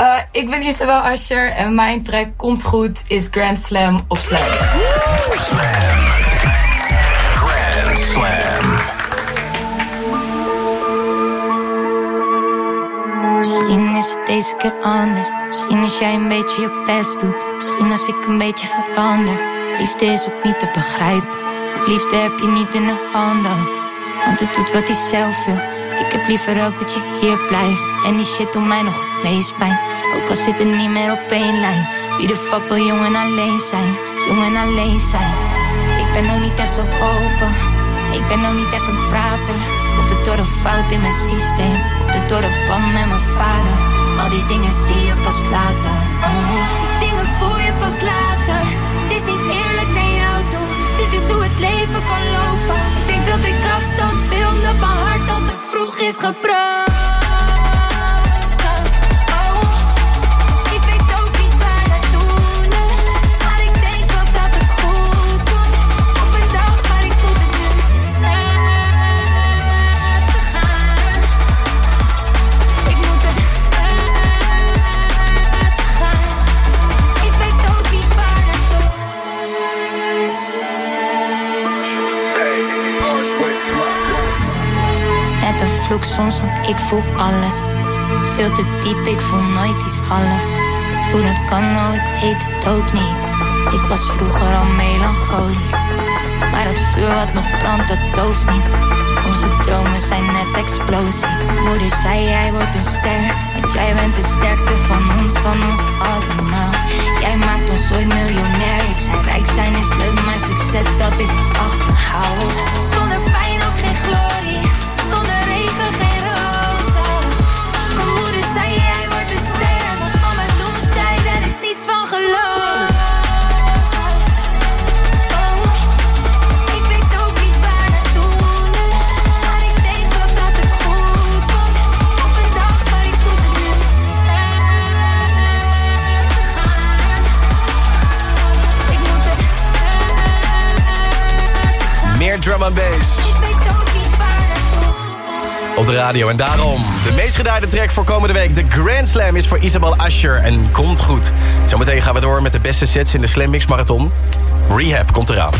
Uh, ik ben Isabel Asher en mijn track Komt Goed is Grand Slam Slam. Slam. Grand Slam. Misschien is het deze keer anders. Misschien als jij een beetje je best doet. Misschien als ik een beetje verander. Liefde is ook niet te begrijpen. Want liefde heb je niet in de handen. Want het doet wat hij zelf wil. Ik heb liever ook dat je hier blijft. En die shit doet mij nog het pijn. Ook al zit het niet meer op één lijn. Wie de fuck wil jong en alleen zijn? Jong en alleen zijn. Ik ben nog niet echt zo open. Ik ben nog niet echt een prater. Komt het door een fout in mijn systeem? Komt het door de band met mijn vader? Al die dingen zie je pas later. Oh. Die dingen voel je pas later. Het is niet eerlijk naar jou toe. Dit is hoe het leven kan lopen. Te vroeg is gebroken. vloek soms, want ik voel alles. Veel te diep, ik voel nooit iets half. Hoe dat kan, nou, ik weet het ook niet. Ik was vroeger al melancholisch. Maar dat vuur wat nog brandt, dat dooft niet. Onze dromen zijn net explosies. Moeder zei, jij wordt een ster. Want jij bent de sterkste van ons, van ons allemaal. Jij maakt ons ooit miljonair. Ik zei, rijk zijn is leuk, maar succes, dat is achterhaald. Drum and bass. Op de radio. En daarom de meest gedraaide track voor komende week. De Grand Slam is voor Isabel Asher en komt goed. Zometeen gaan we door met de beste sets in de Slam Mix Marathon. Rehab komt eraan.